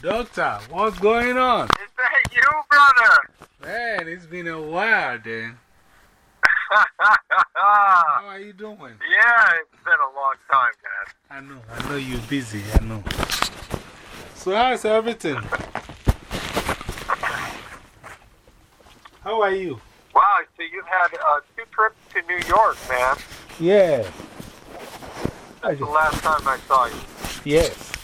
Doctor, what's going on? Is that you, brother? Man, it's been a while, then. How are you doing? Yeah, it's been a long time, Dad. I know, I know you're busy, I know. So, how's everything? How are you? Wow, so you've had uh, two trips to New York, man. Yeah. That's the last time I saw you. Yes.